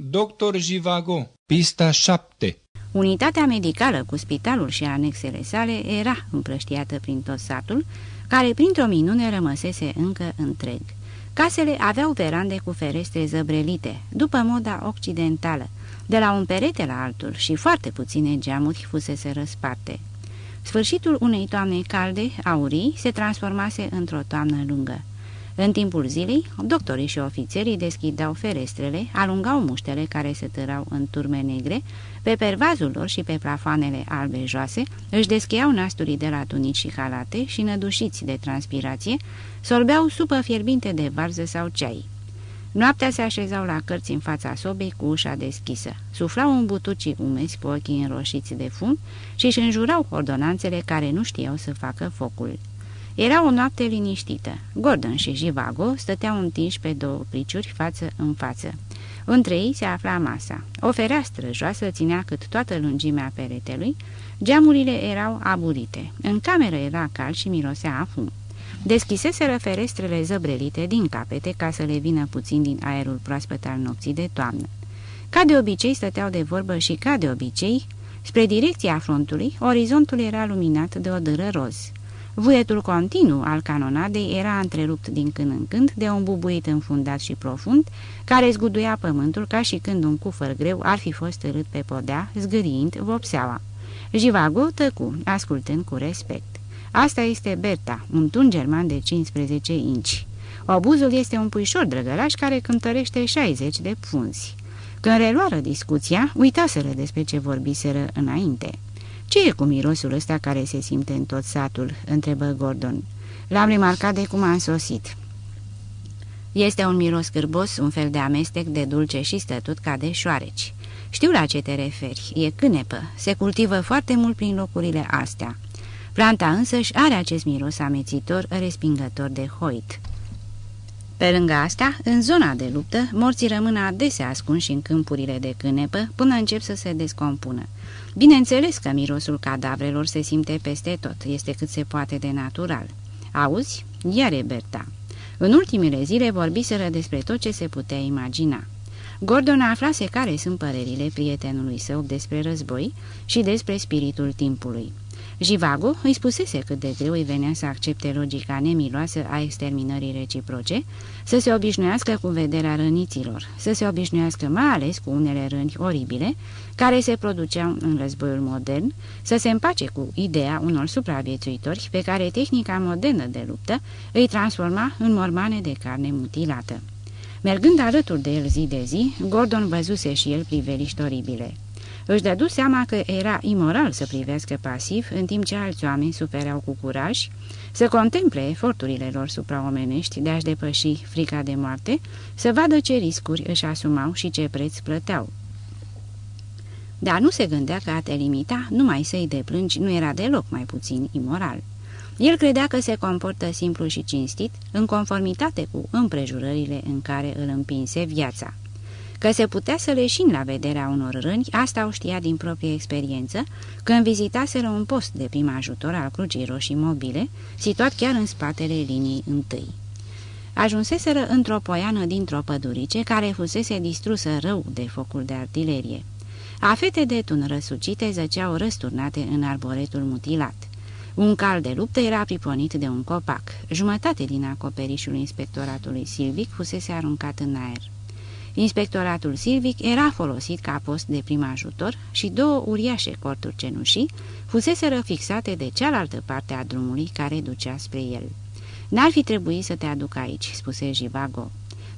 Dr. Jivago, pista 7 Unitatea medicală cu spitalul și anexele sale era împrăștiată prin tot satul, care printr-o minune rămăsese încă întreg. Casele aveau verande cu ferestre zăbrelite, după moda occidentală, de la un perete la altul și foarte puține geamuri fusese răsparte. Sfârșitul unei toamne calde, aurii, se transformase într-o toamnă lungă. În timpul zilei, doctorii și ofițerii deschideau ferestrele, alungau muștele care se târau în turme negre, pe pervazul lor și pe plafoanele albe joase, își descheiau nasturii de la tunici și halate și, nădușiți de transpirație, sorbeau supă fierbinte de varză sau ceai. Noaptea se așezau la cărți în fața sobei cu ușa deschisă. Suflau în butucii umezi cu ochii înroșiți de fum și își înjurau ordonanțele care nu știau să facă focul. Era o noapte liniștită. Gordon și Jivago stăteau întinși pe două priciuri față în față. Între ei se afla masa. O fereastră joasă ținea cât toată lungimea peretelui, geamurile erau aburite. În cameră era cald și mirosea a fum. Deschiseseră ferestrele zăbrelite din capete ca să le vină puțin din aerul proaspăt al nopții de toamnă. Ca de obicei stăteau de vorbă și ca de obicei, spre direcția frontului, orizontul era luminat de o dâră roz. Vuietul continuu al canonadei era întrerupt din când în când de un bubuit înfundat și profund, care zguduia pământul ca și când un cufăr greu ar fi fost târât pe podea, zgâriind vopseaua. Jivago tăcu, ascultând cu respect. Asta este Berta, un tun german de 15 inci. Obuzul este un puișor drăgălaș care cântărește 60 de punzi. Când reluară discuția, uitaseră despre ce vorbiseră înainte. Ce e cu mirosul ăsta care se simte în tot satul?" întrebă Gordon. L-am remarcat de cum am sosit." Este un miros cârbos, un fel de amestec de dulce și stătut ca de șoareci. Știu la ce te referi, e cânepă, se cultivă foarte mult prin locurile astea. Planta însăși are acest miros amețitor, respingător de hoit. Pe lângă asta, în zona de luptă, morții rămân adesea ascunși în câmpurile de cânepă până încep să se descompună. Bineînțeles că mirosul cadavrelor se simte peste tot, este cât se poate de natural. Auzi? Iar e Berta. În ultimile zile vorbiseră despre tot ce se putea imagina. Gordon aflase care sunt părerile prietenului său despre război și despre spiritul timpului. Jivago îi spusese cât de greu îi venea să accepte logica nemiloasă a exterminării reciproce, să se obișnuiască cu vederea răniților, să se obișnuiască mai ales cu unele rândi oribile care se produceau în războiul modern, să se împace cu ideea unor supraviețuitori pe care tehnica modernă de luptă îi transforma în mormane de carne mutilată. Mergând alături de el zi de zi, Gordon văzuse și el priveliști oribile. Își dădu seama că era imoral să privească pasiv, în timp ce alți oameni sufereau cu curaj, să contemple eforturile lor supraomenești de a-și depăși frica de moarte, să vadă ce riscuri își asumau și ce preț plăteau. Dar nu se gândea că a te limita, numai să-i deplângi, nu era deloc mai puțin imoral. El credea că se comportă simplu și cinstit, în conformitate cu împrejurările în care îl împinse viața. Că se putea să leșin la vederea unor râni, asta o știa din proprie experiență, când vizitaseră un post de prim ajutor al Crucii Roșii Mobile, situat chiar în spatele liniei întâi. Ajunseseră într-o poiană dintr-o pădurice care fusese distrusă rău de focul de artilerie. Afete de tun răsucite zăceau răsturnate în arboretul mutilat. Un cal de luptă era priponit de un copac. Jumătate din acoperișul inspectoratului silvic fusese aruncat în aer. Inspectoratul silvic era folosit ca post de prim ajutor și două uriașe corturi cenușii fuseseră fixate de cealaltă parte a drumului care ducea spre el. N-ar fi trebuit să te aduc aici," spuse Jivago.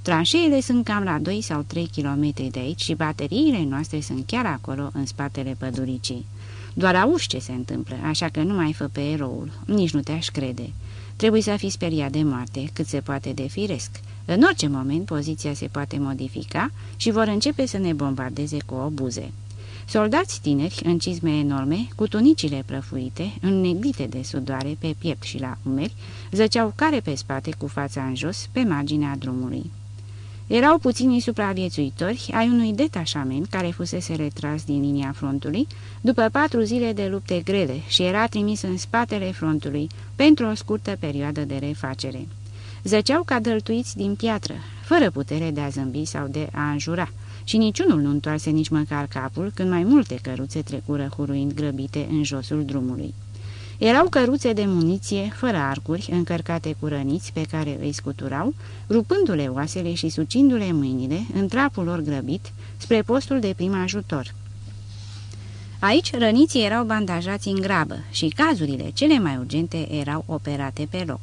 Tranșeile sunt cam la 2 sau 3 kilometri de aici și bateriile noastre sunt chiar acolo, în spatele păduricii. Doar auzi ce se întâmplă, așa că nu mai fă pe eroul, nici nu te-aș crede. Trebuie să fii speriat de moarte, cât se poate de firesc. În orice moment poziția se poate modifica și vor începe să ne bombardeze cu obuze. Soldați tineri, în cizme enorme, cu tunicile prăfuite, înnegrite de sudoare pe piept și la umeri, zăceau care pe spate cu fața în jos, pe marginea drumului. Erau puțini supraviețuitori ai unui detașament care fusese retras din linia frontului după patru zile de lupte grele și era trimis în spatele frontului pentru o scurtă perioadă de refacere. Zăceau ca dăltuiți din piatră, fără putere de a zâmbi sau de a înjura, și niciunul nu întoarse nici măcar capul când mai multe căruțe trecură huruind grăbite în josul drumului. Erau căruțe de muniție, fără arcuri, încărcate cu răniți pe care îi scuturau, rupându-le oasele și sucindu-le mâinile în trapul lor grăbit spre postul de prim ajutor. Aici răniții erau bandajați în grabă și cazurile cele mai urgente erau operate pe loc.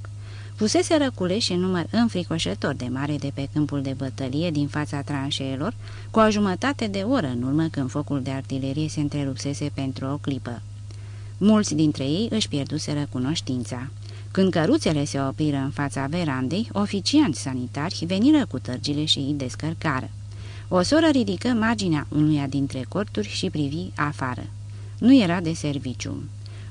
Fusese răculeși în număr înfricoșător de mare de pe câmpul de bătălie din fața tranșeelor, cu o jumătate de oră în urmă când focul de artilerie se întrerupsese pentru o clipă. Mulți dintre ei își pierduseră cunoștința. Când căruțele se opriră în fața verandei, oficianți sanitari veniră cu tărgile și îi descărcară. O soră ridică marginea unuia dintre corturi și privi afară. Nu era de serviciu.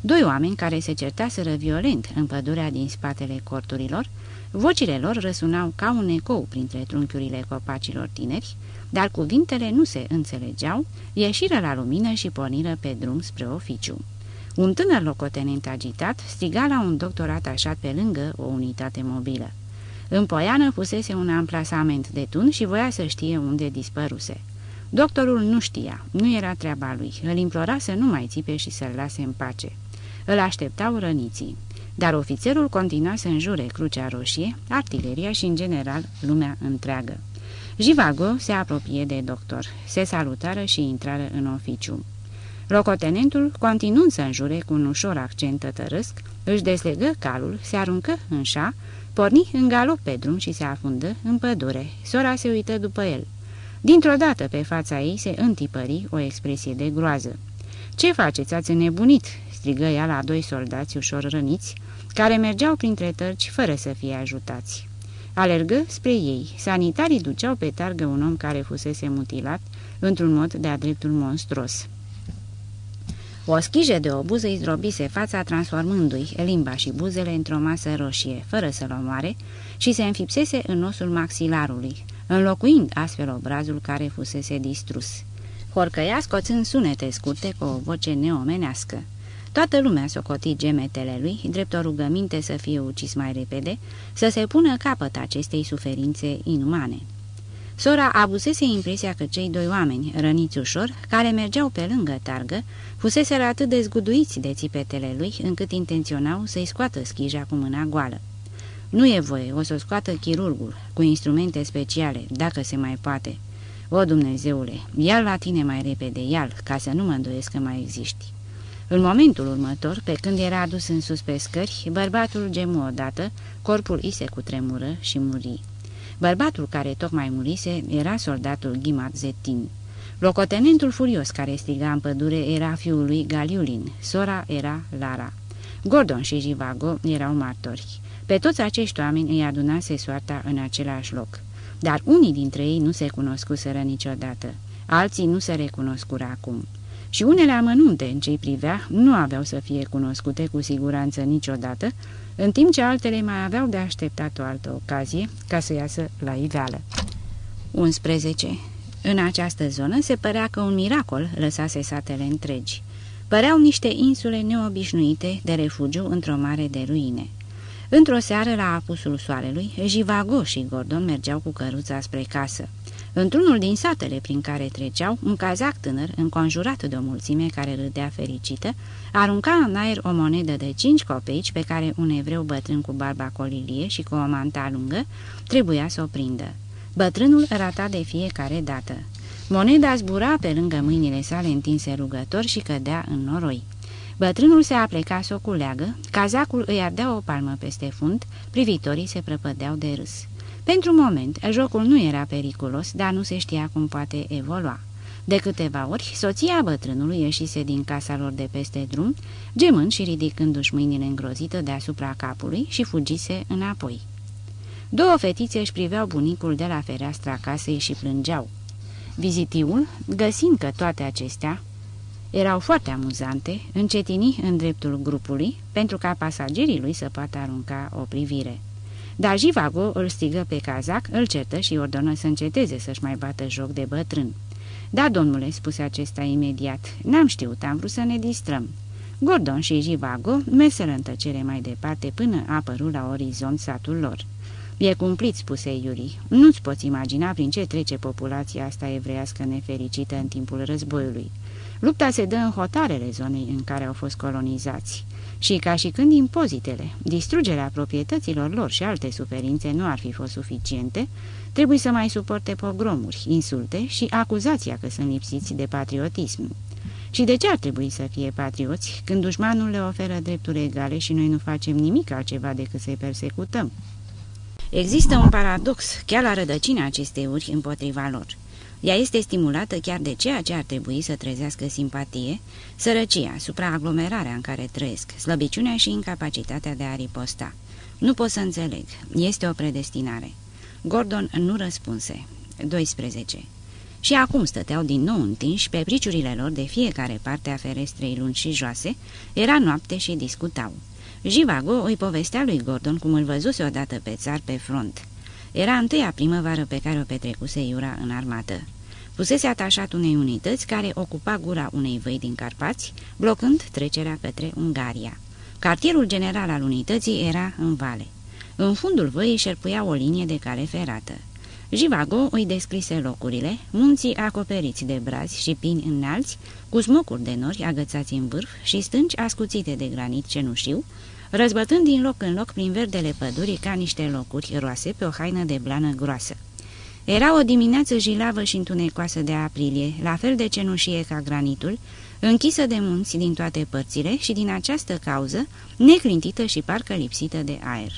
Doi oameni care se certaseră violent în pădurea din spatele corturilor, vocile lor răsunau ca un ecou printre trunchiurile copacilor tineri, dar cuvintele nu se înțelegeau, ieșiră la lumină și porniră pe drum spre oficiu. Un tânăr locotenent agitat striga la un doctor atașat pe lângă o unitate mobilă. În poiană fusese un amplasament de tun și voia să știe unde dispăruse. Doctorul nu știa, nu era treaba lui, îl implora să nu mai țipe și să-l lase în pace. Îl așteptau răniții, dar ofițerul continua să înjure Crucea Roșie, artileria și, în general, lumea întreagă. Jivago se apropie de doctor, se salutară și intrară în oficiu. Locotenentul, continuând să înjure cu un ușor accent tătărăsc, își deslegă calul, se aruncă în șa, porni în galop pe drum și se afundă în pădure. Sora se uită după el. Dintr-o dată pe fața ei se întipări o expresie de groază. Ce faceți, ați înnebunit?" Strigă ea la doi soldați ușor răniți, care mergeau printre tărci fără să fie ajutați. Alergă spre ei. Sanitarii duceau pe targă un om care fusese mutilat într-un mod de-a dreptul monstruos. O schijă de obuz îi zdrobise fața, transformându-i limba și buzele într-o masă roșie, fără să-l omoare, și se înfipsese în osul maxilarului, înlocuind astfel obrazul care fusese distrus. Horcăia scoțând sunete scurte cu o voce neomenească. Toată lumea socoti gemetele lui, drept o rugăminte să fie ucis mai repede, să se pună capăt acestei suferințe inumane. Sora abusese impresia că cei doi oameni, răniți ușor, care mergeau pe lângă targă, fuseseră atât de zguduiți de țipetele lui, încât intenționau să-i scoată schija cu mâna goală. Nu e voie, o să scoată chirurgul, cu instrumente speciale, dacă se mai poate. O, Dumnezeule, ia la tine mai repede, ia ca să nu mă îndoiesc că mai existi. În momentul următor, pe când era adus în sus pe scări, bărbatul gemu odată, corpul i se cutremură și muri. Bărbatul care tocmai murise era soldatul Ghimat Zetin. Locotenentul furios care striga în pădure era fiul lui Galiulin, sora era Lara. Gordon și Jivago erau martori. Pe toți acești oameni îi adunase soarta în același loc. Dar unii dintre ei nu se cunoscuseră niciodată, alții nu se recunoscură acum. Și unele amănunte în ce privea nu aveau să fie cunoscute cu siguranță niciodată, în timp ce altele mai aveau de așteptat o altă ocazie ca să iasă la iveală. 11. În această zonă se părea că un miracol lăsase satele întregi. Păreau niște insule neobișnuite de refugiu într-o mare de ruine. Într-o seară, la apusul soarelui, Jivago și Gordon mergeau cu căruța spre casă. Într-unul din satele prin care treceau, un cazac tânăr, înconjurat de o mulțime care râdea fericită, arunca în aer o monedă de cinci copeici pe care un evreu bătrân cu barba colilie și cu o manta lungă trebuia să o prindă. Bătrânul rata de fiecare dată. Moneda zbura pe lângă mâinile sale întinse rugător și cădea în noroi. Bătrânul se apleca să o culeagă, cazacul îi ardea o palmă peste fund, privitorii se prăpădeau de râs. Pentru moment, jocul nu era periculos, dar nu se știa cum poate evolua. De câteva ori, soția bătrânului ieșise din casa lor de peste drum, gemând și ridicându-și mâinile îngrozită deasupra capului și fugise înapoi. Două fetițe își priveau bunicul de la fereastra casei și plângeau. Vizitiul, găsind că toate acestea erau foarte amuzante, încetini în dreptul grupului pentru ca pasagerii lui să poată arunca o privire. Dar Jivago îl strigă pe cazac, îl certă și ordonă să înceteze să-și mai bată joc de bătrân. Da, domnule," spuse acesta imediat, n-am știut, am vrut să ne distrăm." Gordon și Jivago merseră în tăcere mai departe până a apărut la orizont satul lor. E cumplit, spuse Iuri. Nu-ți poți imagina prin ce trece populația asta evreiască nefericită în timpul războiului. Lupta se dă în hotarele zonei în care au fost colonizați. Și ca și când impozitele, distrugerea proprietăților lor și alte suferințe nu ar fi fost suficiente, trebuie să mai suporte pogromuri, insulte și acuzația că sunt lipsiți de patriotism. Și de ce ar trebui să fie patrioți când dușmanul le oferă drepturi egale și noi nu facem nimic altceva decât să-i persecutăm? Există un paradox chiar la rădăcina acestei uri împotriva lor. Ea este stimulată chiar de ceea ce ar trebui să trezească simpatie, sărăcia, supraaglomerarea în care trăiesc, slăbiciunea și incapacitatea de a riposta. Nu pot să înțeleg. Este o predestinare. Gordon nu răspunse. 12. Și acum stăteau din nou întinși pe priciurile lor de fiecare parte a ferestrei lungi și joase, era noapte și discutau. Jivago îi povestea lui Gordon cum îl văzuse odată pe țar pe front. Era întâia primăvară pe care o petrecuse Iura în armată. Fusese atașat unei unități care ocupa gura unei văi din Carpați, blocând trecerea către Ungaria. Cartierul general al unității era în vale. În fundul văii șerpuia o linie de cale ferată. Jivago îi descrise locurile, munții acoperiți de brazi și pini înalți, cu smocuri de nori agățați în vârf și stânci ascuțite de granit cenușiu, răzbătând din loc în loc prin verdele pădurii ca niște locuri roase pe o haină de blană groasă. Era o dimineață jilavă și întunecoasă de aprilie, la fel de cenușie ca granitul, închisă de munți din toate părțile și din această cauză neclintită și parcă lipsită de aer.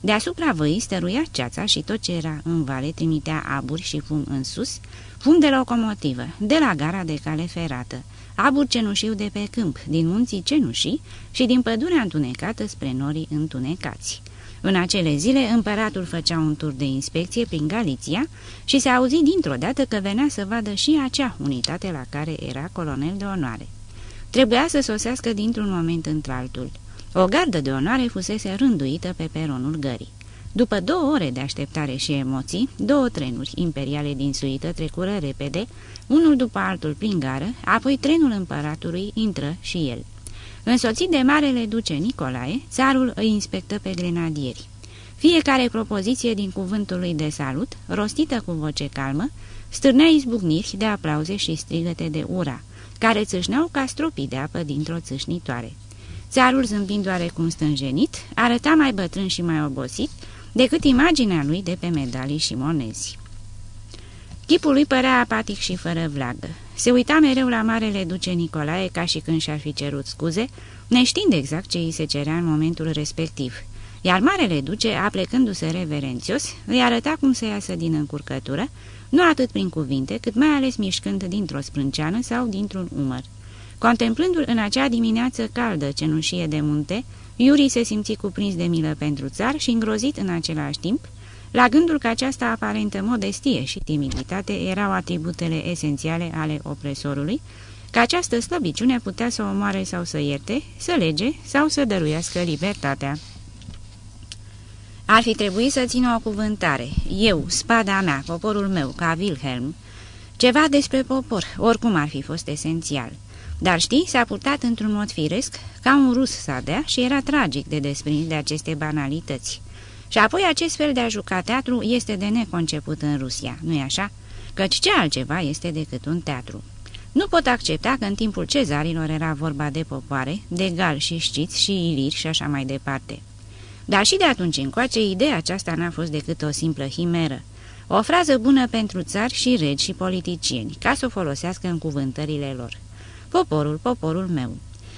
Deasupra văii stăruia ceața și tot ce era în vale trimitea aburi și fum în sus, fum de locomotivă, de la gara de cale ferată, abur cenușiu de pe câmp, din munții cenușii și din pădurea întunecată spre norii întunecați. În acele zile, împăratul făcea un tur de inspecție prin Galiția și se auzi dintr-o dată că venea să vadă și acea unitate la care era colonel de onoare. Trebuia să sosească dintr-un moment într-altul. O gardă de onoare fusese rânduită pe peronul gării. După două ore de așteptare și emoții, două trenuri imperiale din suită trecură repede, unul după altul prin gară, apoi trenul împăratului intră și el. Însoțit de marele duce Nicolae, țarul îi inspectă pe grenadieri. Fiecare propoziție din cuvântul lui de salut, rostită cu voce calmă, stârnea izbucniri de aplauze și strigăte de ura, care țâșneau ca stropii de apă dintr-o țâșnitoare. Țarul, zâmbind oarecum stânjenit, arăta mai bătrân și mai obosit decât imaginea lui de pe medalii și monezi. Chipul lui părea apatic și fără vlagă. Se uita mereu la marele duce Nicolae ca și când și-ar fi cerut scuze, neștiind exact ce îi se cerea în momentul respectiv. Iar marele duce, aplecându-se reverențios, îi arăta cum să iasă din încurcătură, nu atât prin cuvinte, cât mai ales mișcând dintr-o sprânceană sau dintr-un umăr. Contemplându-l în acea dimineață caldă cenușie de munte, Iuri se simți cuprins de milă pentru țar și îngrozit în același timp, la gândul că această aparentă modestie și timiditate erau atributele esențiale ale opresorului, că această slăbiciune putea să omoare sau să ierte, să lege sau să dăruiască libertatea. Ar fi trebuit să țină o cuvântare, eu, spada mea, poporul meu, ca Wilhelm, ceva despre popor, oricum ar fi fost esențial. Dar știi, s-a purtat într-un mod firesc, ca un rus să dea și era tragic de desprins de aceste banalități. Și apoi acest fel de a juca teatru este de neconceput în Rusia, nu-i așa? Căci ce altceva este decât un teatru? Nu pot accepta că în timpul cezarilor era vorba de popoare, de gal și știți și iliri și așa mai departe. Dar și de atunci încoace, ideea aceasta n-a fost decât o simplă himeră. O frază bună pentru țari și regi și politicieni, ca să o folosească în cuvântările lor. Poporul, poporul meu.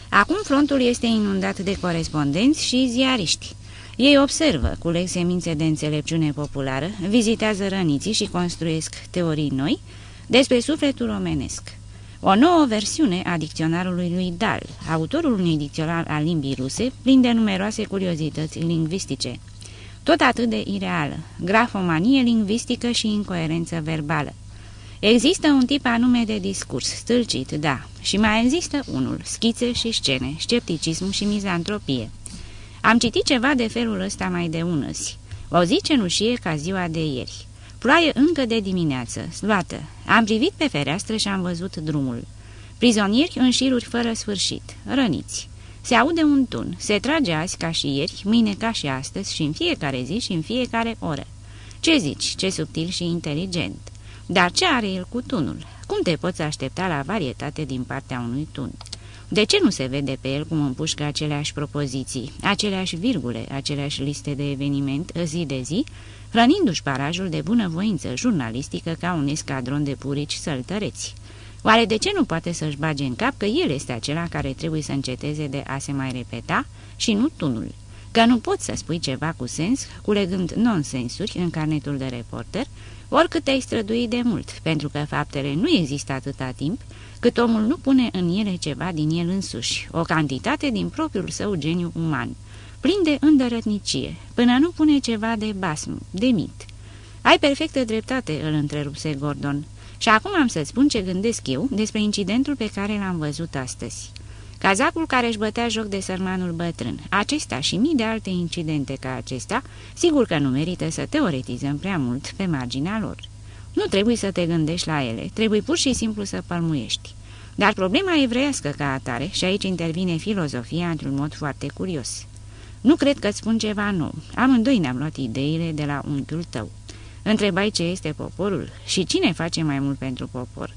Acum frontul este inundat de corespondenți și ziariști. Ei observă, culeg semințe de înțelepciune populară, vizitează răniții și construiesc teorii noi despre sufletul omenesc. O nouă versiune a dicționarului lui Dal, autorul unui dicționar al limbii ruse, plin de numeroase curiozități lingvistice. Tot atât de ireală, grafomanie lingvistică și incoerență verbală. Există un tip anume de discurs, stâlcit, da, și mai există unul, schițe și scene, scepticism și mizantropie. Am citit ceva de felul ăsta mai de unăsi. O zi cenușie ca ziua de ieri. Ploaie încă de dimineață, sluată. Am privit pe fereastră și am văzut drumul. Prizonieri în șiruri fără sfârșit, răniți. Se aude un tun, se trage azi ca și ieri, mâine ca și astăzi și în fiecare zi și în fiecare oră. Ce zici, ce subtil și inteligent! Dar ce are el cu tunul? Cum te poți aștepta la varietate din partea unui tun? De ce nu se vede pe el cum împușcă aceleași propoziții, aceleași virgule, aceleași liste de eveniment zi de zi, hrănindu-și parajul de bunăvoință jurnalistică ca un escadron de purici săltăreți? Oare de ce nu poate să-și bage în cap că el este acela care trebuie să înceteze de a se mai repeta și nu tunul? Că nu poți să spui ceva cu sens, culegând nonsensuri în carnetul de reporter, oricât te-ai strădui de mult, pentru că faptele nu există atâta timp, cât omul nu pune în ele ceva din el însuși, o cantitate din propriul său geniu uman, plin de îndărătnicie, până nu pune ceva de basm, de mit. Ai perfectă dreptate, îl întrerupse Gordon. Și acum am să spun ce gândesc eu despre incidentul pe care l-am văzut astăzi. Cazacul care își bătea joc de sărmanul bătrân, acesta și mii de alte incidente ca acesta, sigur că nu merită să teoretizăm prea mult pe marginea lor. Nu trebuie să te gândești la ele, trebuie pur și simplu să pălmuiești. Dar problema evreiască ca atare, și aici intervine filozofia într-un mod foarte curios. Nu cred că-ți spun ceva nou. Amândoi ne-am luat ideile de la unchiul tău. Întrebai ce este poporul și cine face mai mult pentru popor.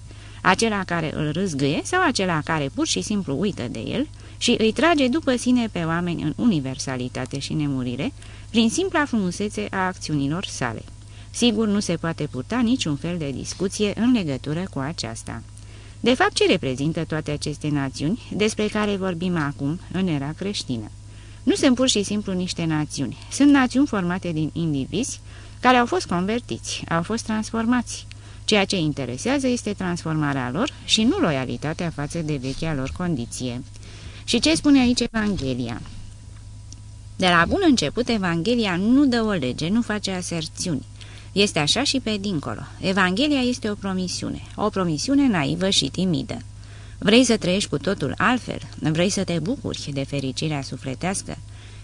Acela care îl râzgâie sau acela care pur și simplu uită de el și îi trage după sine pe oameni în universalitate și nemurire, prin simpla frumusețe a acțiunilor sale. Sigur, nu se poate purta niciun fel de discuție în legătură cu aceasta. De fapt, ce reprezintă toate aceste națiuni despre care vorbim acum în era creștină? Nu sunt pur și simplu niște națiuni, sunt națiuni formate din indivizi care au fost convertiți, au fost transformați. Ceea ce interesează este transformarea lor și nu loialitatea față de vechea lor condiție. Și ce spune aici Evanghelia? De la bun început, Evanghelia nu dă o lege, nu face aserțiuni. Este așa și pe dincolo. Evanghelia este o promisiune, o promisiune naivă și timidă. Vrei să trăiești cu totul altfel? Vrei să te bucuri de fericirea sufletească?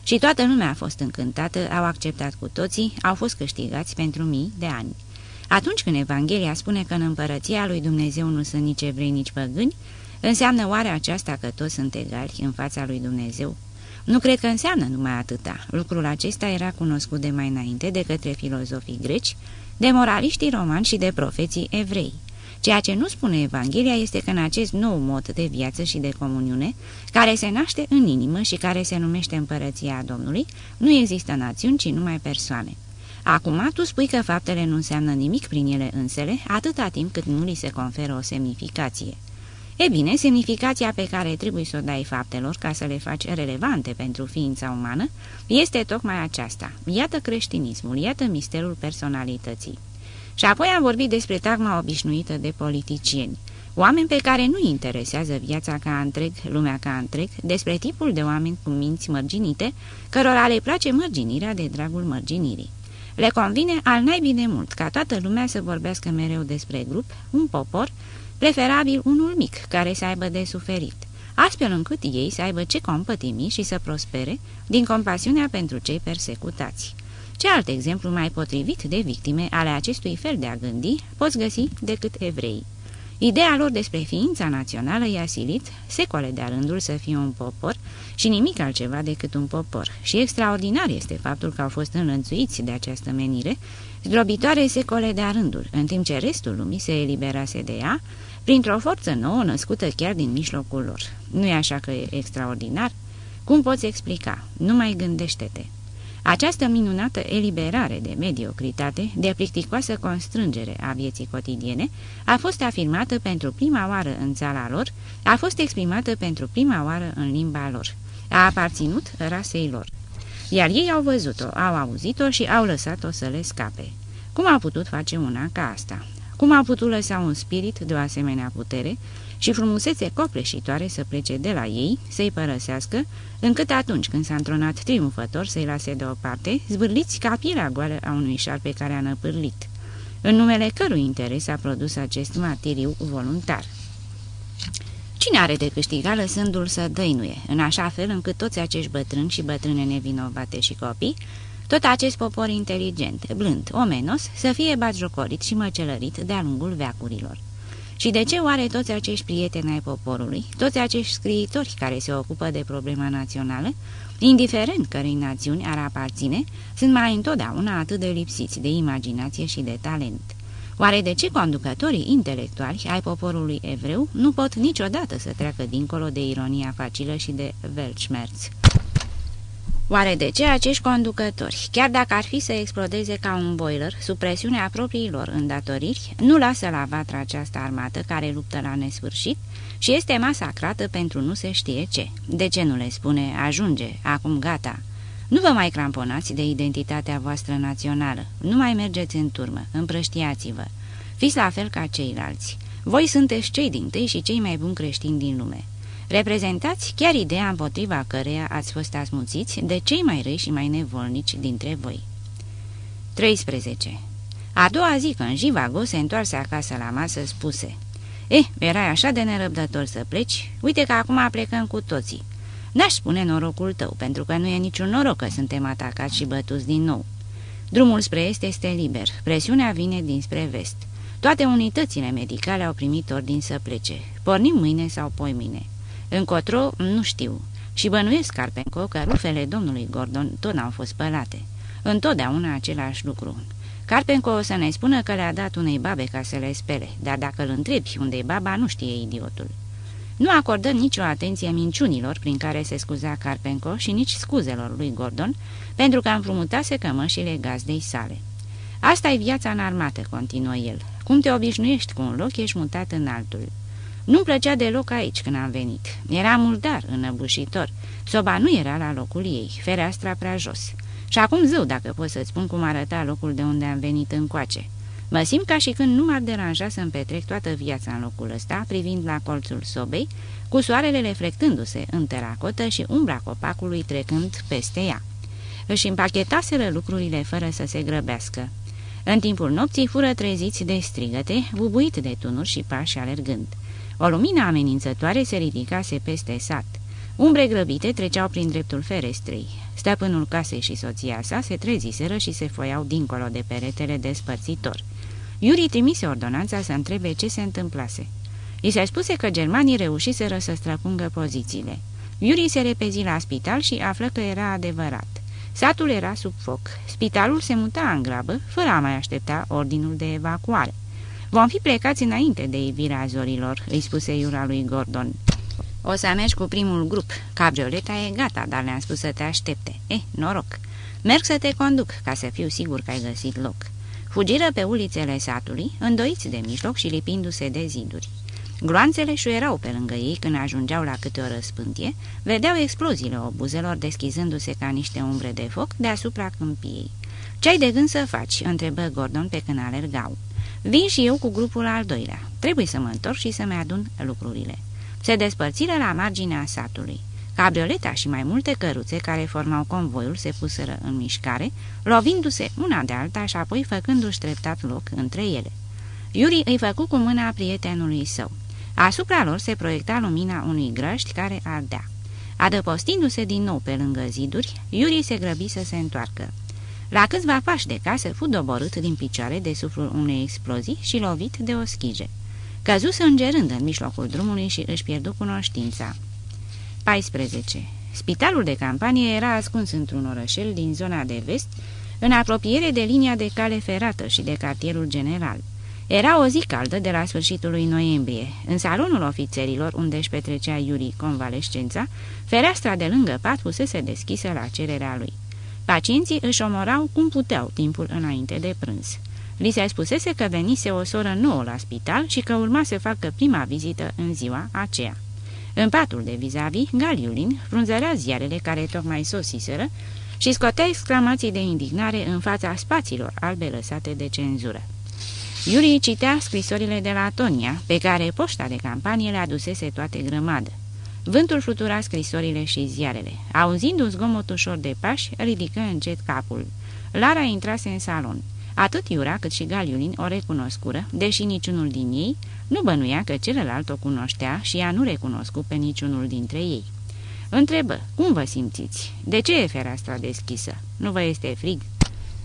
Și toată lumea a fost încântată, au acceptat cu toții, au fost câștigați pentru mii de ani. Atunci când Evanghelia spune că în împărăția lui Dumnezeu nu sunt nici evrei, nici păgâni, înseamnă oare aceasta că toți sunt egali în fața lui Dumnezeu? Nu cred că înseamnă numai atâta. Lucrul acesta era cunoscut de mai înainte de către filozofii greci, de moraliștii romani și de profeții evrei. Ceea ce nu spune Evanghelia este că în acest nou mod de viață și de comuniune, care se naște în inimă și care se numește Împărăția Domnului, nu există națiuni, ci numai persoane. Acum tu spui că faptele nu înseamnă nimic prin ele însele, atâta timp cât nu li se conferă o semnificație. E bine, semnificația pe care trebuie să o dai faptelor ca să le faci relevante pentru ființa umană este tocmai aceasta. Iată creștinismul, iată misterul personalității. Și apoi am vorbit despre tagma obișnuită de politicieni, oameni pe care nu interesează viața ca întreg, lumea ca întreg, despre tipul de oameni cu minți mărginite, cărora le place mărginirea de dragul mărginirii. Le convine al naibii de mult ca toată lumea să vorbească mereu despre grup, un popor, preferabil unul mic, care să aibă de suferit, astfel încât ei să aibă ce compătimi și să prospere din compasiunea pentru cei persecutați. Ce alt exemplu mai potrivit de victime ale acestui fel de a gândi poți găsi decât evrei? Ideea lor despre ființa națională i-a silit secole de-a rândul să fie un popor și nimic altceva decât un popor. Și extraordinar este faptul că au fost înlănțuiți de această menire, zdrobitoare secole de-a rândul, în timp ce restul lumii se eliberase de ea, printr-o forță nouă născută chiar din mijlocul lor. Nu e așa că e extraordinar? Cum poți explica? Nu mai gândește-te. Această minunată eliberare de mediocritate, de plicticoasă constrângere a vieții cotidiene, a fost afirmată pentru prima oară în țara lor, a fost exprimată pentru prima oară în limba lor. A aparținut rasei lor. Iar ei au văzut-o, au auzit-o și au lăsat-o să le scape. Cum a putut face una ca asta? Cum a putut lăsa un spirit de o asemenea putere și frumusețe copleșitoare să plece de la ei, să-i părăsească, încât atunci când s-a întronat triumfător să-i lase deoparte, zvârliți ca pielea goală a unui șarpe care a năpârlit, în numele cărui interes a produs acest martiriu voluntar. Cine are de câștigat lăsându-l să dăinuie, în așa fel încât toți acești bătrâni și bătrâne nevinovate și copii, tot acest popor inteligent, blând, omenos, să fie batjocorit și măcelărit de-a lungul veacurilor? Și de ce oare toți acești prieteni ai poporului, toți acești scriitori care se ocupă de problema națională, indiferent cărei națiuni ar aparține, sunt mai întotdeauna atât de lipsiți de imaginație și de talent? Oare de ce conducătorii intelectuali ai poporului evreu nu pot niciodată să treacă dincolo de ironia facilă și de Weltschmerz? Oare de ce acești conducători, chiar dacă ar fi să explodeze ca un boiler sub presiunea propriilor îndatoriri, nu lasă la vatra această armată care luptă la nesfârșit și este masacrată pentru nu se știe ce? De ce nu le spune, ajunge, acum gata? Nu vă mai cramponați de identitatea voastră națională, nu mai mergeți în turmă, împrăștiați-vă. Fiți la fel ca ceilalți. Voi sunteți cei din tâi și cei mai buni creștini din lume. Reprezentați chiar ideea împotriva căreia ați fost asmuțiți de cei mai răi și mai nevolnici dintre voi. 13. A doua zi, când Jivago se întoarse acasă la masă, spuse Eh, erai așa de nerăbdător să pleci? Uite că acum plecăm cu toții. N-aș spune norocul tău, pentru că nu e niciun noroc că suntem atacați și bătuți din nou. Drumul spre est este liber, presiunea vine dinspre vest. Toate unitățile medicale au primit ordin să plece. Pornim mâine sau poimine. Încotro, nu știu. Și bănuiesc, Carpenco, că rufele domnului Gordon tot n-au fost spălate. Întotdeauna același lucru. Carpenco o să ne spună că le-a dat unei babe ca să le spele, dar dacă îl întrebi unde e baba, nu știe idiotul. Nu acordăm nicio atenție minciunilor prin care se scuza Carpenco și nici scuzelor lui Gordon, pentru că împrumutase cămășile gazdei sale. Asta e viața în armată, continuă el. Cum te obișnuiești cu un loc, ești mutat în altul. Nu-mi plăcea deloc aici când am venit. Era murdar, înăbușitor. Soba nu era la locul ei, fereastra prea jos. Și acum zău dacă pot să-ți spun cum arăta locul de unde am venit încoace. Mă simt ca și când nu m-ar deranja să-mi petrec toată viața în locul ăsta, privind la colțul sobei, cu soarele reflectându-se în teracotă și umbra copacului trecând peste ea. Își împachetaseră lucrurile fără să se grăbească. În timpul nopții fură treziți de strigăte, bubuit de tunuri și pași alergând. O lumină amenințătoare se ridicase peste sat. Umbre grăbite treceau prin dreptul ferestrei. Stăpânul casei și soția sa se treziseră și se foiau dincolo de peretele despărțitor. Iuri trimise ordonanța să întrebe ce se întâmplase. I se spuse că germanii reușiseră să străpungă pozițiile. Iuri se repezi la spital și află că era adevărat. Satul era sub foc. Spitalul se muta în grabă, fără a mai aștepta ordinul de evacuare. Vom fi plecați înainte de ivirea zorilor," îi spuse Iura lui Gordon. O să mergi cu primul grup. Cabrioleta e gata, dar le-am spus să te aștepte. Eh, noroc. Merg să te conduc, ca să fiu sigur că ai găsit loc." Fugiră pe ulițele satului, îndoiți de mijloc și lipindu-se de ziduri. Gloanțele șuierau pe lângă ei când ajungeau la câte o răspântie, vedeau exploziile obuzelor deschizându-se ca niște umbre de foc deasupra câmpiei. Ce-ai de gând să faci?" întrebă Gordon pe când alergau. Vin și eu cu grupul al doilea. Trebuie să mă întorc și să-mi adun lucrurile." Se despărțiră la marginea satului. Cabrioleta și mai multe căruțe care formau convoiul se puseră în mișcare, lovindu-se una de alta și apoi făcându-și treptat loc între ele. Iuri îi făcu cu mâna prietenului său. Asupra lor se proiecta lumina unui grăști care ardea. Adăpostindu-se din nou pe lângă ziduri, Iuri se grăbi să se întoarcă. La câțiva pași de casă fu doborât din picioare de suflul unei explozii și lovit de o schige. Căzuse îngerând în mijlocul drumului și își pierdu cunoștința. 14. Spitalul de campanie era ascuns într-un orășel din zona de vest, în apropiere de linia de cale ferată și de cartierul general. Era o zi caldă de la sfârșitul lui noiembrie. În salonul ofițerilor, unde își petrecea Iuri convalescența, fereastra de lângă pat fusese deschisă la cererea lui. Pacienții își omorau cum puteau timpul înainte de prânz. Li se spusese că venise o soră nouă la spital și că urma să facă prima vizită în ziua aceea. În patul de vis-a-vis, -vis, Galiulin frunzărea ziarele care tocmai sosiseră și scotea exclamații de indignare în fața spațiilor albe lăsate de cenzură. Iuri citea scrisorile de la Tonia, pe care poșta de campanie le adusese toate grămadă. Vântul flutura scrisorile și ziarele. Auzind un zgomot ușor de pași, ridică încet capul. Lara intrase în salon. Atât Iura cât și Galiulin o recunoscură, deși niciunul din ei nu bănuia că celălalt o cunoștea și ea nu recunoscu pe niciunul dintre ei. Întrebă, cum vă simțiți? De ce e fereastra deschisă? Nu vă este frig?"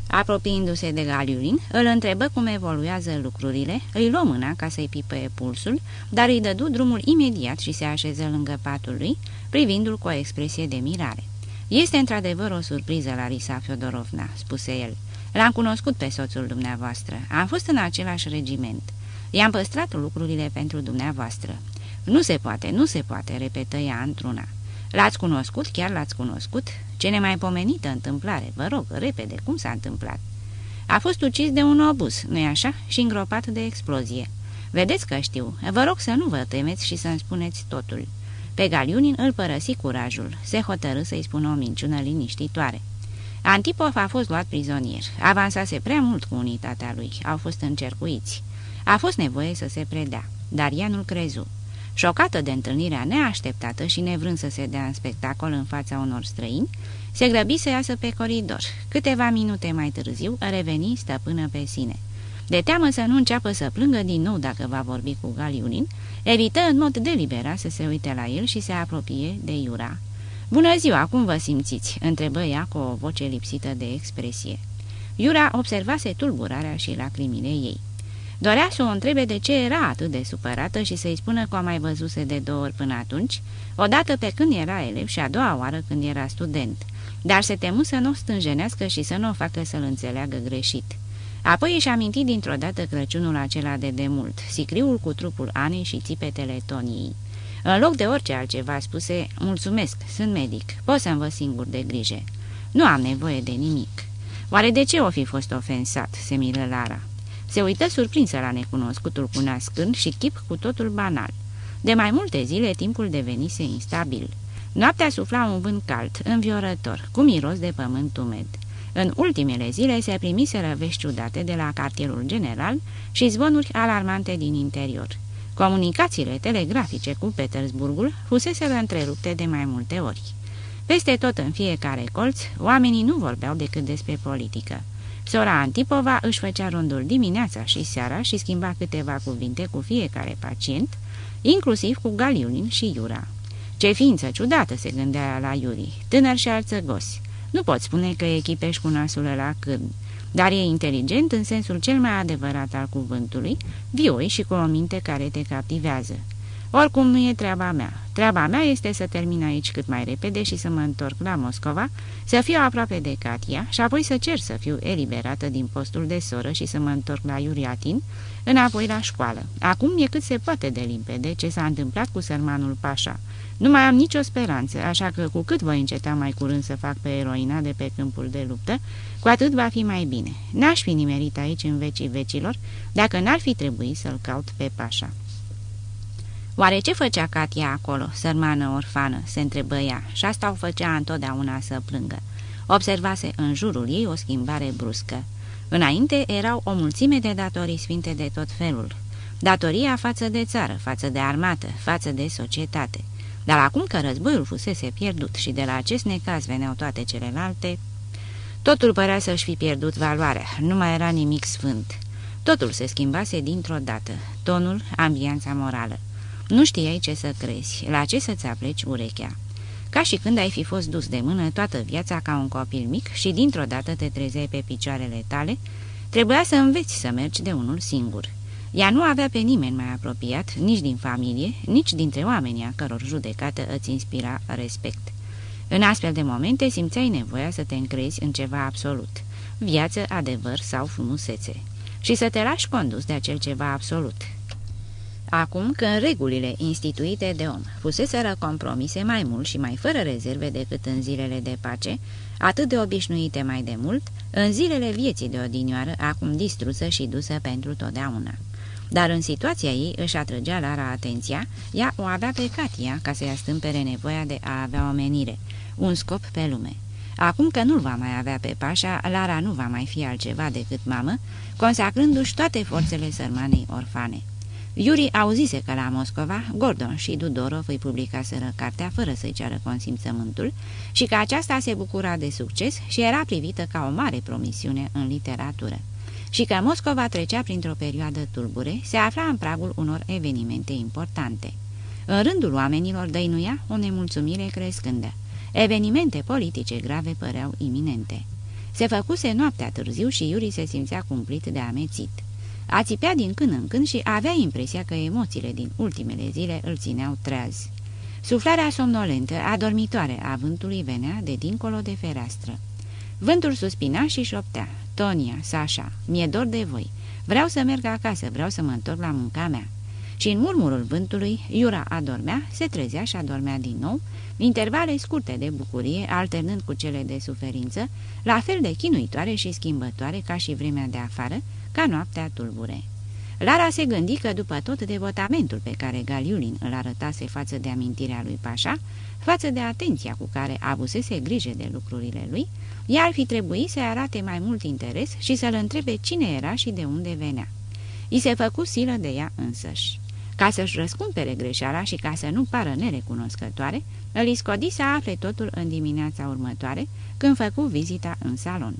Apropiindu-se de Galiulin, îl întrebă cum evoluează lucrurile, îi luă mâna ca să-i pipăie pulsul, dar îi dădu drumul imediat și se așeză lângă patul lui, privindu-l cu o expresie de mirare. Este într-adevăr o surpriză, Larisa Fiodorovna," spuse el. L-am cunoscut pe soțul dumneavoastră. Am fost în același regiment. I-am păstrat lucrurile pentru dumneavoastră. Nu se poate, nu se poate," repetă ea într-una. L-ați cunoscut, chiar l-ați cunoscut? Ce nemaipomenită întâmplare, vă rog, repede, cum s-a întâmplat? A fost ucis de un obuz, nu-i așa? Și îngropat de explozie. Vedeți că știu. Vă rog să nu vă temeți și să-mi spuneți totul. Pe Galiunin îl părăsi curajul. Se hotărâ să-i spună o minciună liniștitoare. Antipov a fost luat prizonier. Avansase prea mult cu unitatea lui. Au fost încercuiți. A fost nevoie să se predea, dar ea nu-l crezu. Șocată de întâlnirea neașteptată și nevrând să se dea în spectacol în fața unor străini, se grăbi să iasă pe coridor. Câteva minute mai târziu reveni stăpână pe sine. De teamă să nu înceapă să plângă din nou dacă va vorbi cu Galiunin, evită în mod deliberat să se uite la el și se apropie de Iura. Bună ziua, cum vă simțiți?" întrebă ea cu o voce lipsită de expresie. Iura observase tulburarea și lacrimile ei. Dorea să o întrebe de ce era atât de supărată și să-i spună că o mai văzuse de două ori până atunci, odată pe când era elev și a doua oară când era student, dar se temu să nu o stânjenească și să nu o facă să-l înțeleagă greșit. Apoi își aminti dintr-o dată Crăciunul acela de demult, sicriul cu trupul Anei și țipetele Toniei. În loc de orice altceva spuse, mulțumesc, sunt medic, pot să-mi văd singur de grijă. Nu am nevoie de nimic. Oare de ce o fi fost ofensat, se miră Lara. Se uită surprinsă la necunoscutul cu nascând și chip cu totul banal. De mai multe zile timpul devenise instabil. Noaptea sufla un vânt cald, înviorător, cu miros de pământ umed. În ultimele zile se primiseră vești ciudate de la cartierul general și zvonuri alarmante din interior. Comunicațiile telegrafice cu Petersburgul fuseseră întrerupte de mai multe ori. Peste tot în fiecare colț, oamenii nu vorbeau decât despre politică. Sora Antipova își făcea rondul dimineața și seara și schimba câteva cuvinte cu fiecare pacient, inclusiv cu Galiunin și Iura. Ce ființă ciudată se gândea la Iuri, tânăr și alțăgos. Nu pot spune că echipești cu nasul la cârn, dar e inteligent în sensul cel mai adevărat al cuvântului, vioi și cu o minte care te captivează. Oricum nu e treaba mea. Treaba mea este să termin aici cât mai repede și să mă întorc la Moscova, să fiu aproape de Katia și apoi să cer să fiu eliberată din postul de soră și să mă întorc la Iuriatin, înapoi la școală. Acum e cât se poate de limpede ce s-a întâmplat cu sărmanul Pașa. Nu mai am nicio speranță, așa că cu cât voi înceta mai curând să fac pe eroina de pe câmpul de luptă, cu atât va fi mai bine. N-aș fi nimerit aici în vecii vecilor, dacă n-ar fi trebuit să-l caut pe Pașa. Oare ce făcea Katia acolo, sărmană orfană?" se întrebă ea, și asta o făcea întotdeauna să plângă. Observase în jurul ei o schimbare bruscă. Înainte erau o mulțime de datorii sfinte de tot felul. Datoria față de țară, față de armată, față de societate. Dar acum că războiul fusese pierdut și de la acest necaz veneau toate celelalte, totul părea să-și fi pierdut valoarea, nu mai era nimic sfânt. Totul se schimbase dintr-o dată, tonul, ambianța morală. Nu știai ce să crezi, la ce să-ți apleci urechea. Ca și când ai fi fost dus de mână toată viața ca un copil mic și dintr-o dată te trezeai pe picioarele tale, trebuia să înveți să mergi de unul singur. Ea nu avea pe nimeni mai apropiat, nici din familie, nici dintre oamenii a căror judecată îți inspira respect. În astfel de momente simțeai nevoia să te încrezi în ceva absolut, viață, adevăr sau frumusețe, și să te lași condus de acel ceva absolut, Acum, când regulile instituite de om fuseseră compromise mai mult și mai fără rezerve decât în zilele de pace, atât de obișnuite mai de mult, în zilele vieții de odinioară, acum distrusă și dusă pentru totdeauna. Dar în situația ei își atrăgea Lara atenția, ea o avea pe Katia ca să-i astâmpere nevoia de a avea o menire, un scop pe lume. Acum că nu-l va mai avea pe Pașa, Lara nu va mai fi altceva decât mamă, consacrându-și toate forțele sărmanei orfane. Yuri auzise că la Moscova Gordon și Dudorov îi publicaseră cartea fără să-i ceară consimțământul și că aceasta se bucura de succes și era privită ca o mare promisiune în literatură. Și că Moscova trecea printr-o perioadă tulbure, se afla în pragul unor evenimente importante. În rândul oamenilor dăinuia o nemulțumire crescândă. Evenimente politice grave păreau iminente. Se făcuse noaptea târziu și Iuri se simțea cumplit de amețit. A țipea din când în când și avea impresia că emoțiile din ultimele zile îl țineau treaz. Suflarea somnolentă, adormitoare a vântului venea de dincolo de fereastră. Vântul suspina și șoptea. Tonia, Sasha, mi-e dor de voi. Vreau să merg acasă, vreau să mă întorc la munca mea. Și în murmurul vântului, Iura adormea, se trezea și adormea din nou, intervale scurte de bucurie, alternând cu cele de suferință, la fel de chinuitoare și schimbătoare ca și vremea de afară, ca noaptea tulbure. Lara se gândi că după tot devotamentul pe care Galiulin îl arătase față de amintirea lui Pașa, față de atenția cu care avusese grijă de lucrurile lui, ea ar fi trebuit să arate mai mult interes și să-l întrebe cine era și de unde venea. I se făcu silă de ea însăși. Ca să-și răscumpere greșeala și ca să nu pară nerecunoscătoare, îl iscodi să afle totul în dimineața următoare, când făcu vizita în salon.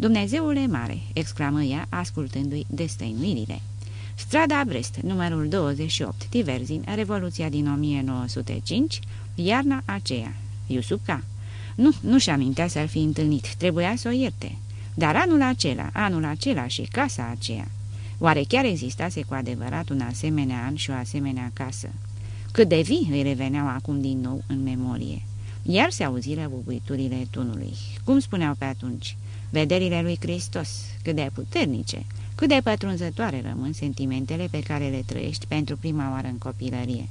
Dumnezeule mare!" exclamă ea, ascultându-i destăinuirile. Strada Brest, numărul 28, Tiverzin, Revoluția din 1905, iarna aceea. Iusupca. Nu, nu-și amintea să-l fi întâlnit, trebuia să o ierte. Dar anul acela, anul acela și casa aceea. Oare chiar existase cu adevărat un asemenea an și o asemenea casă? Cât de vii îi reveneau acum din nou în memorie. Iar se auziră bubuiturile tunului. Cum spuneau pe atunci? Vederile lui Hristos, cât de puternice, cât de pătrunzătoare rămân sentimentele pe care le trăiești pentru prima oară în copilărie.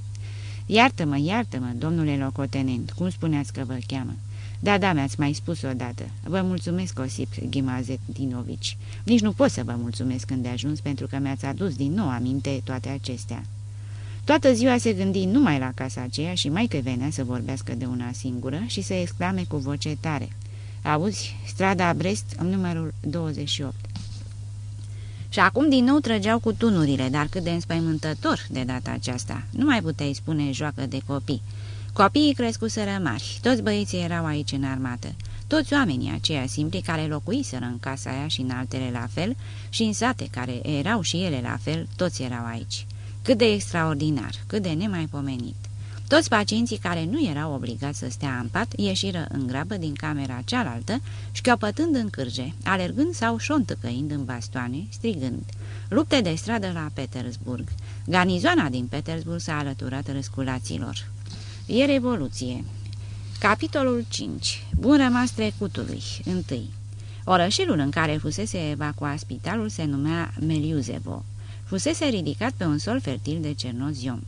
Iartă-mă, iartă-mă, domnule locotenent, cum spuneați că vă cheamă? Da, da, mi-ați mai spus odată. Vă mulțumesc, Osip Ghimazet Dinovici. Nici nu pot să vă mulțumesc când de ajuns, pentru că mi-ați adus din nou aminte toate acestea. Toată ziua se gândi numai la casa aceea și mai că venea să vorbească de una singură și să exclame cu voce tare. Auzi, strada Brest, numărul 28. Și acum din nou trăgeau cu tunurile, dar cât de înspăimântător de data aceasta. Nu mai puteai spune joacă de copii. Copiii crescuseră mari, toți băieții erau aici în armată. Toți oamenii aceia simpli care locuiseră în casa aia și în altele la fel și în sate care erau și ele la fel, toți erau aici. Cât de extraordinar, cât de nemaipomenit. Toți pacienții care nu erau obligați să stea în pat ieșiră în grabă din camera cealaltă, șchiopătând în cârje, alergând sau șontăcăind în bastoane, strigând. Lupte de stradă la Petersburg. Garnizoana din Petersburg s-a alăturat răsculaților. E revoluție. Capitolul 5. Bun rămas trecutului. 1. Orășelul în care fusese evacuat spitalul se numea Meliuzevo. Fusese ridicat pe un sol fertil de cernoziom.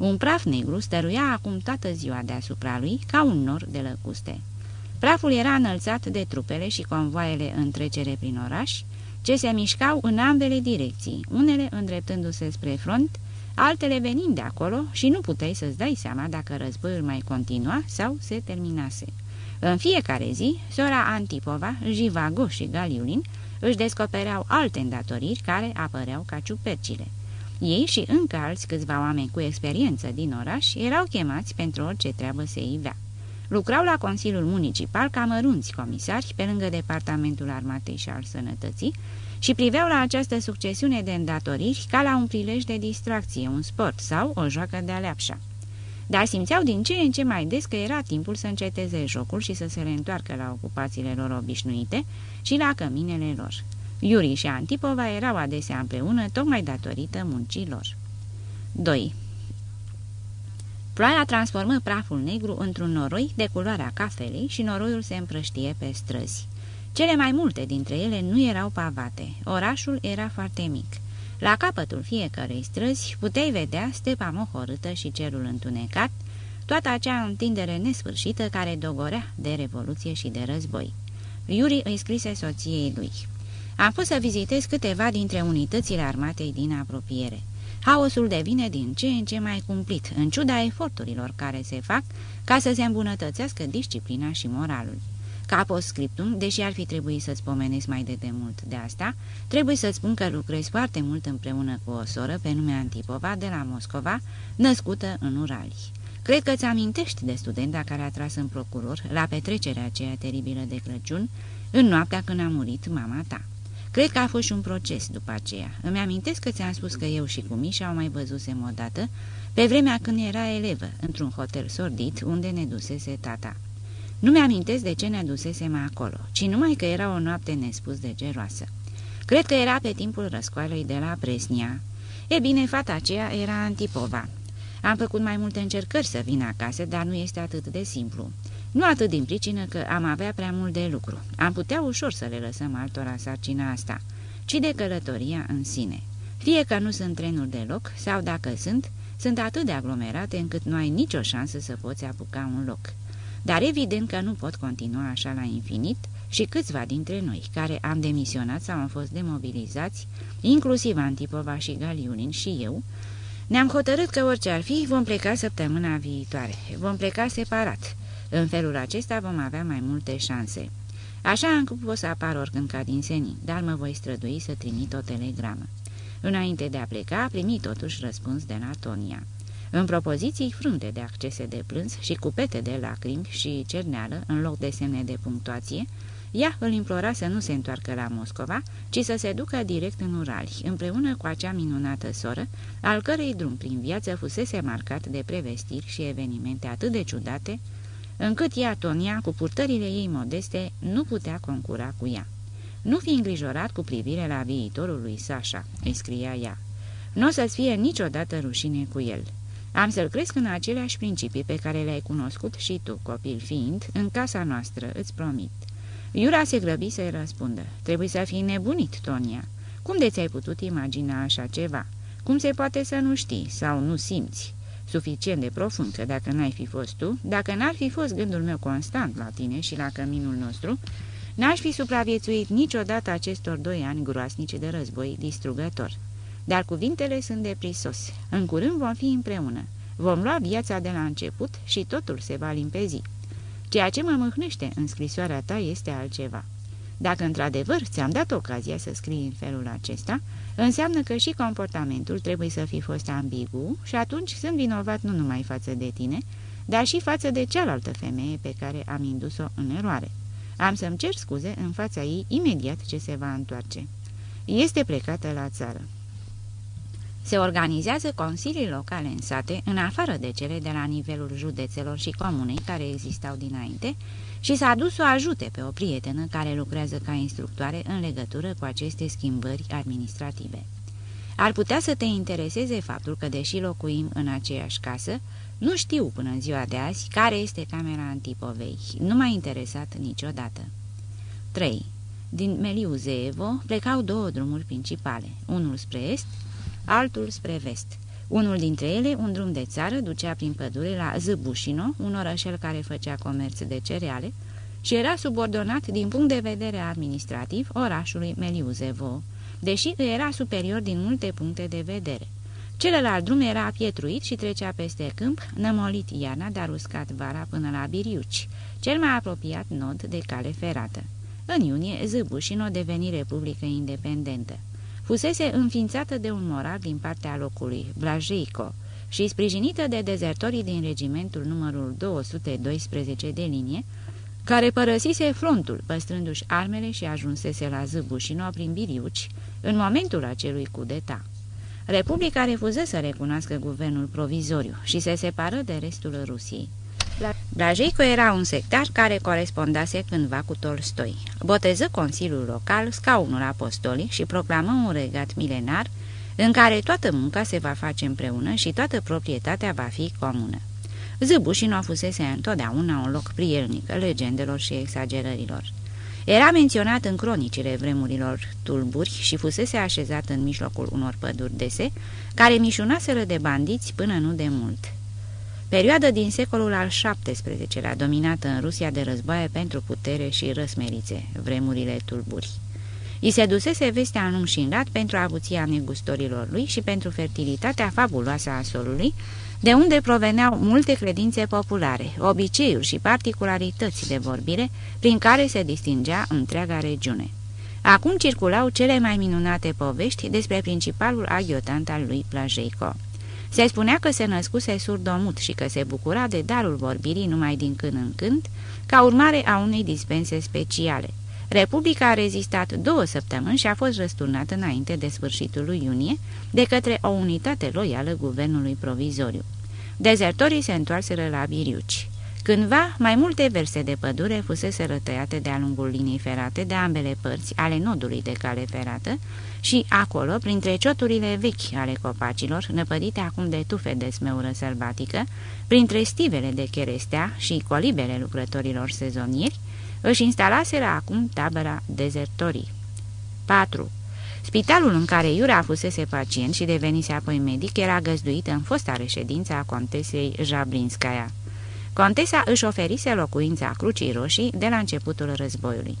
Un praf negru stăruia acum toată ziua deasupra lui ca un nor de lăcuste. Praful era înălțat de trupele și convoaiele în trecere prin oraș, ce se mișcau în ambele direcții, unele îndreptându-se spre front, altele venind de acolo și nu puteai să-ți dai seama dacă războiul mai continua sau se terminase. În fiecare zi, sora Antipova, Jivago și Galiulin își descopereau alte îndatoriri care apăreau ca ciupercile. Ei și încă alți câțiva oameni cu experiență din oraș erau chemați pentru orice treabă se ivea. Lucrau la Consiliul Municipal ca mărunți comisari pe lângă Departamentul Armatei și al Sănătății și priveau la această succesiune de îndatoriri ca la un prilej de distracție, un sport sau o joacă de aleapșa. Dar simțeau din ce în ce mai des că era timpul să înceteze jocul și să se reîntoarcă la ocupațiile lor obișnuite și la căminele lor. Iuri și Antipova erau adesea împreună tocmai datorită muncilor. 2. Ploaia transformă praful negru într-un noroi de culoarea cafelei și noroiul se împrăștie pe străzi. Cele mai multe dintre ele nu erau pavate. Orașul era foarte mic. La capătul fiecărei străzi puteai vedea stepa mohorâtă și cerul întunecat, toată acea întindere nesfârșită care dogorea de revoluție și de război. Iuri îi scrise soției lui. Am fost să vizitez câteva dintre unitățile armatei din apropiere. Haosul devine din ce în ce mai cumplit, în ciuda eforturilor care se fac ca să se îmbunătățească disciplina și moralul. Ca postscriptum, deși ar fi trebuit să-ți pomenesc mai de demult de asta, trebuie să spun că lucrez foarte mult împreună cu o soră pe nume Antipova de la Moscova, născută în Urali. Cred că ți amintești de studenta care a tras în procuror la petrecerea aceea teribilă de Crăciun, în noaptea când a murit mama ta. Cred că a fost și un proces după aceea. Îmi amintesc că ți-am spus că eu și cu Mișa au mai văzusem odată, pe vremea când era elevă, într-un hotel sordit unde ne dusese tata. Nu mi-amintesc de ce ne dusesem acolo, ci numai că era o noapte nespus de geroasă. Cred că era pe timpul răscoalei de la Presnia. E bine, fata aceea era Antipova. Am făcut mai multe încercări să vin acasă, dar nu este atât de simplu. Nu atât din pricină că am avea prea mult de lucru. Am putea ușor să le lăsăm altora sarcina asta, ci de călătoria în sine. Fie că nu sunt trenuri deloc, sau dacă sunt, sunt atât de aglomerate încât nu ai nicio șansă să poți apuca un loc. Dar evident că nu pot continua așa la infinit și câțiva dintre noi, care am demisionat sau am fost demobilizați, inclusiv Antipova și Galiunin și eu, ne-am hotărât că orice ar fi, vom pleca săptămâna viitoare. Vom pleca separat. În felul acesta vom avea mai multe șanse. Așa încât pot să apar oricând ca din senin, dar mă voi strădui să trimit o telegramă. Înainte de a pleca, a primit totuși răspuns de la Tonia. În propoziții frunte de accese de plâns și cupete de lacrimi și cerneală, în loc de semne de punctuație, ea îl implora să nu se întoarcă la Moscova, ci să se ducă direct în Urali, împreună cu acea minunată soră, al cărei drum prin viață fusese marcat de prevestiri și evenimente atât de ciudate, încât ea, Tonia, cu purtările ei modeste, nu putea concura cu ea. Nu fi îngrijorat cu privire la viitorul lui Sasha, îi scria ea. Nu o să-ți fie niciodată rușine cu el. Am să-l cresc în aceleași principii pe care le-ai cunoscut și tu, copil fiind, în casa noastră, îți promit. Iura se grăbi să-i răspundă. Trebuie să fii nebunit, Tonia. Cum de ți-ai putut imagina așa ceva? Cum se poate să nu știi sau nu simți? Suficient de profund că dacă n-ai fi fost tu, dacă n-ar fi fost gândul meu constant la tine și la căminul nostru, n-aș fi supraviețuit niciodată acestor doi ani groasnice de război distrugător. Dar cuvintele sunt de prisos. În curând vom fi împreună. Vom lua viața de la început și totul se va limpezi. Ceea ce mă mâhnește în scrisoarea ta este altceva. Dacă într-adevăr ți-am dat ocazia să scrii în felul acesta, înseamnă că și comportamentul trebuie să fi fost ambigu și atunci sunt vinovat nu numai față de tine, dar și față de cealaltă femeie pe care am indus-o în eroare. Am să-mi cer scuze în fața ei imediat ce se va întoarce. Este plecată la țară. Se organizează consilii locale în sate, în afară de cele de la nivelul județelor și comunei care existau dinainte, și s-a dus să o ajute pe o prietenă care lucrează ca instructoare în legătură cu aceste schimbări administrative. Ar putea să te intereseze faptul că, deși locuim în aceeași casă, nu știu până în ziua de azi care este camera Antipovei. Nu m-a interesat niciodată. 3. Din Meliuzeevo plecau două drumuri principale, unul spre est, altul spre vest. Unul dintre ele, un drum de țară, ducea prin pădure la Zăbușino, un orășel care făcea comerț de cereale, și era subordonat din punct de vedere administrativ orașului Meliuzevo, deși era superior din multe puncte de vedere. Celălalt drum era pietruit și trecea peste câmp, nămolit iarna, dar uscat vara până la Biriuci, cel mai apropiat nod de cale ferată. În iunie, Zăbușino deveni republică independentă fusese înființată de un morar din partea locului, Blajeico, și sprijinită de dezertorii din regimentul numărul 212 de linie, care părăsise frontul, păstrându-și armele și ajunsese la Zâbușino prin Biriuci, în momentul acelui cudeta. Republica refuză să recunoască guvernul provizoriu și se separă de restul Rusiei. Blajeico era un sectar care corespondase cândva cu Tolstoi. Boteză Consiliul Local, scaunul apostolic și proclamă un regat milenar în care toată munca se va face împreună și toată proprietatea va fi comună. Zâbușinu fusese întotdeauna un loc prielnic legendelor și exagerărilor. Era menționat în cronicile vremurilor tulburi și fusese așezat în mijlocul unor păduri dese, care mișunaseră de bandiți până nu de mult. Perioadă din secolul al XVII-lea, dominată în Rusia de războaie pentru putere și răsmerițe, vremurile tulburi. I se dusese vestea în și în lat pentru avuția negustorilor lui și pentru fertilitatea fabuloasă a solului, de unde proveneau multe credințe populare, obiceiuri și particularități de vorbire, prin care se distingea întreaga regiune. Acum circulau cele mai minunate povești despre principalul aghiotant al lui Plajeico. Se spunea că se născuse surdomut și că se bucura de darul vorbirii numai din când în când, ca urmare a unei dispense speciale. Republica a rezistat două săptămâni și a fost răsturnată înainte de sfârșitul lui iunie de către o unitate loială guvernului provizoriu. Dezertorii se întoarseră la Biriuci. Cândva, mai multe verse de pădure fusese rătăiate de-a lungul liniei ferate de ambele părți ale nodului de cale ferată și acolo, printre cioturile vechi ale copacilor, năpădite acum de tufe de smeură sălbatică, printre stivele de cherestea și colibele lucrătorilor sezonieri, își instalaseră acum tabăra dezertorii. 4. Spitalul în care Iura fusese pacient și devenise apoi medic era găzduit în fosta reședință a contesei Jabrinskaya. Contesa își oferise locuința Crucii Roșii de la începutul războiului.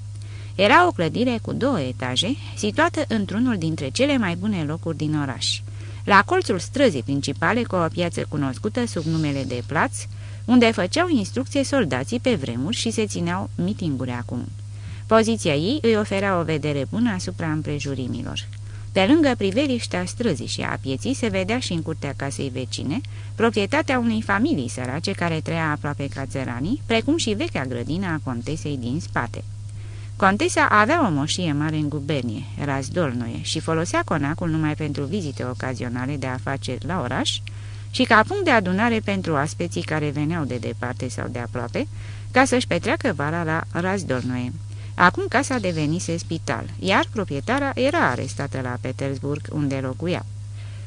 Era o clădire cu două etaje, situată într-unul dintre cele mai bune locuri din oraș. La colțul străzii principale, cu o piață cunoscută sub numele de Plaț, unde făceau instrucție soldații pe vremuri și se țineau mitinguri acum. Poziția ei îi oferea o vedere bună asupra împrejurimilor. Pe lângă priveliștea străzii și a pieții se vedea și în curtea casei vecine, proprietatea unei familii sărace care trăia aproape ca țăranii, precum și vechea grădină a contesei din spate. Contesa avea o moșie mare în gubernie, Razdolnoie, și folosea conacul numai pentru vizite ocazionale de afaceri la oraș și ca punct de adunare pentru aspeții care veneau de departe sau de aproape, ca să-și petreacă vara la Razdolnoie. Acum casa devenise spital, iar proprietara era arestată la Petersburg, unde locuia.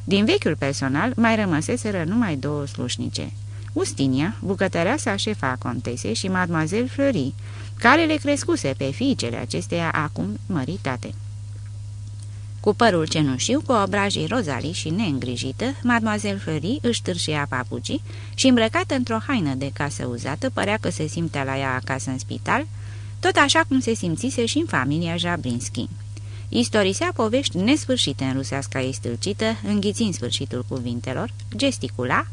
Din vechiul personal mai rămăseseră numai două slușnice. Ustinia, bucătăreasa șefa a contesei și mademoiselle Fleury, care le crescuse pe fiicele acesteia acum măritate. Cu părul cenușiu, cu obrajii rozalii și neîngrijită, mademoiselle Fleury își târșia papucii și îmbrăcată într-o haină de casă uzată, părea că se simtea la ea acasă în spital, tot așa cum se simțise și în familia Jabrinski. Istorisea povești nesfârșite în ruseasca ei stâlcită, înghițind sfârșitul cuvintelor, gesticula,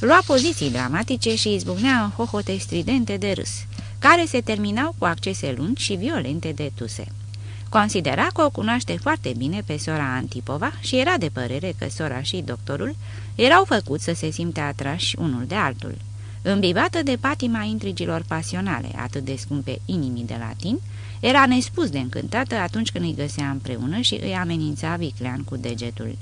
lua poziții dramatice și izbucnea în hohote stridente de râs, care se terminau cu accese lungi și violente de tuse. Considera că o cunoaște foarte bine pe sora Antipova și era de părere că sora și doctorul erau făcuți să se simte atrași unul de altul. Îmbibată de patima intrigilor pasionale, atât de scumpe inimii de latin, era nespus de încântată atunci când îi găsea împreună și îi amenința viclean cu degetul.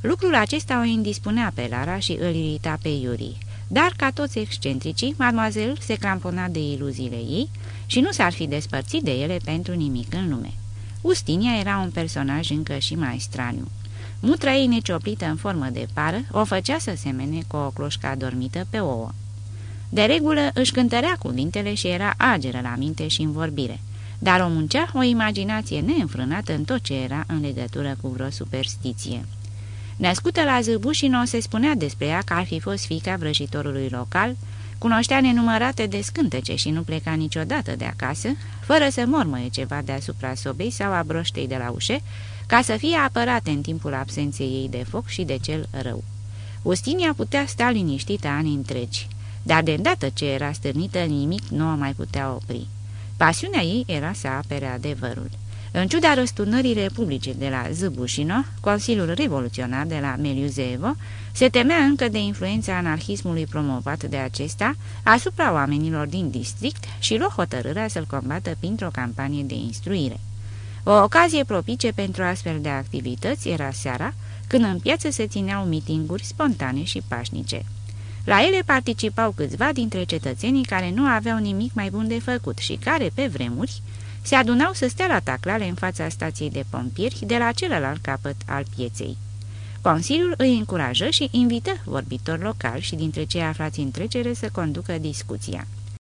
Lucrul acesta o indispunea pe Lara și îl irita pe Iuri, dar, ca toți excentricii, mademoiselle se clampona de iluziile ei și nu s-ar fi despărțit de ele pentru nimic în lume. Ustinia era un personaj încă și mai straniu. Mutra ei necioplită în formă de pară o făcea să semene cu o cloșcă adormită pe ouă. De regulă își cântărea cuvintele și era ageră la minte și în vorbire, dar o muncea o imaginație neînfrânată în tot ce era în legătură cu vreo superstiție. Născută la Zâbușino, se spunea despre ea că ar fi fost fica vrăjitorului local, cunoștea nenumărate de scântece și nu pleca niciodată de acasă, fără să mormăie ceva deasupra sobei sau a broștei de la ușe, ca să fie apărate în timpul absenței ei de foc și de cel rău. Ustinia putea sta liniștită ani întregi, dar de îndată ce era stârnită, nimic nu o mai putea opri. Pasiunea ei era să apere adevărul. În ciuda răsturnării republice de la Zăbușino, Consiliul Revoluționar de la Meliuzevo se temea încă de influența anarhismului promovat de acesta asupra oamenilor din district și luă hotărârea să-l combată printr-o campanie de instruire. O ocazie propice pentru astfel de activități era seara, când în piață se țineau mitinguri spontane și pașnice. La ele participau câțiva dintre cetățenii care nu aveau nimic mai bun de făcut și care, pe vremuri, se adunau să stea la taclale în fața stației de pompieri de la celălalt capăt al pieței. Consiliul îi încurajă și invită vorbitori locali și dintre cei aflați în trecere să conducă discuția.